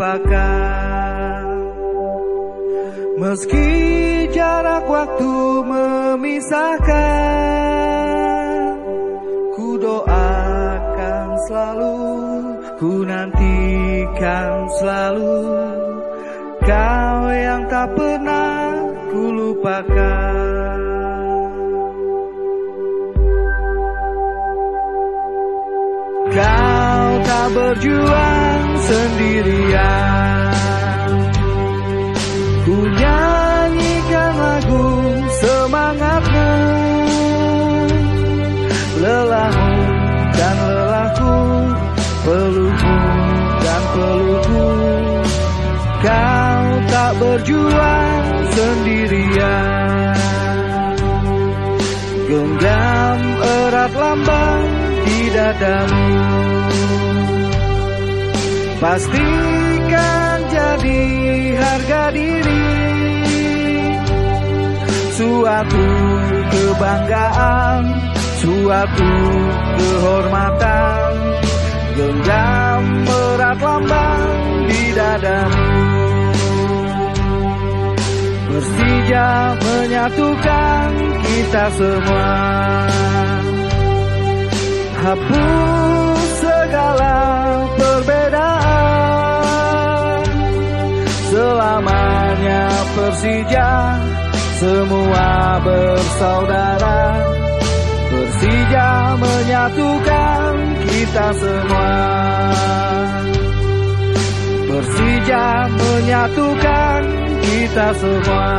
lupakan. Meski jarak waktu memisahkan Ku doakan selalu Ku nantikan selalu. Kau yang tak pernah ku lupakan. Kau berjuang sendirian. Ku nyanyikan lagu semangatmu Lelahmu dan lelahku Pelukmu dan pelukku Kau tak berjuang sendirian. Genggam erat lambang di dadamu Pastikan jadi harga diri. Suatu kebanggaan Suatu kehormatan. Genggam erat lambang di dadamu. Persija menyatukan kita semua. Hapus segala Persija Semua bersaudara. Persija menyatukan kita semua. Persija menyatukan kita semua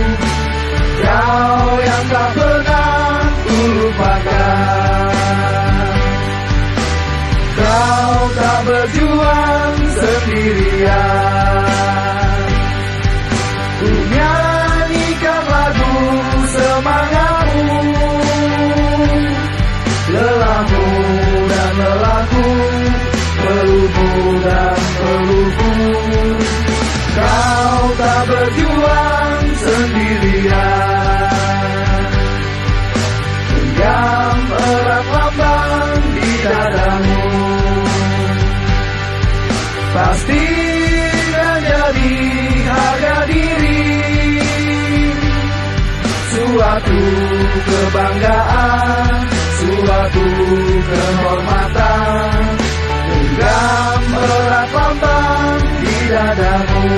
selalu Kau yang kebanggaan Suatu kehormatan. Genggam erat lambang di dadamu.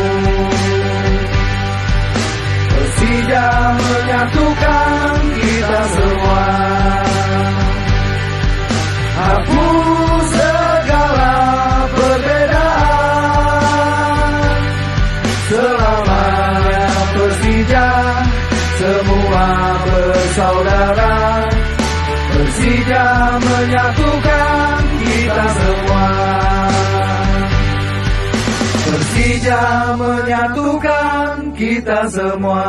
Persija bersaudara Persija menyatukan kita semua. Persija menyatukan kita semua